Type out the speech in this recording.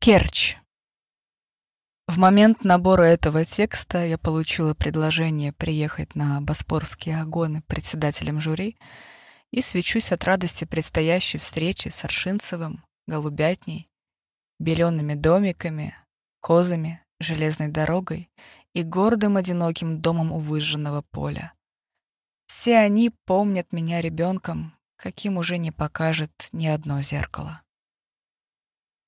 Керчь. В момент набора этого текста я получила предложение приехать на Боспорские огоны председателем жюри и свечусь от радости предстоящей встречи с Аршинцевым, Голубятней, белеными домиками, козами, железной дорогой и гордым одиноким домом у выжженного поля. Все они помнят меня ребенком, каким уже не покажет ни одно зеркало.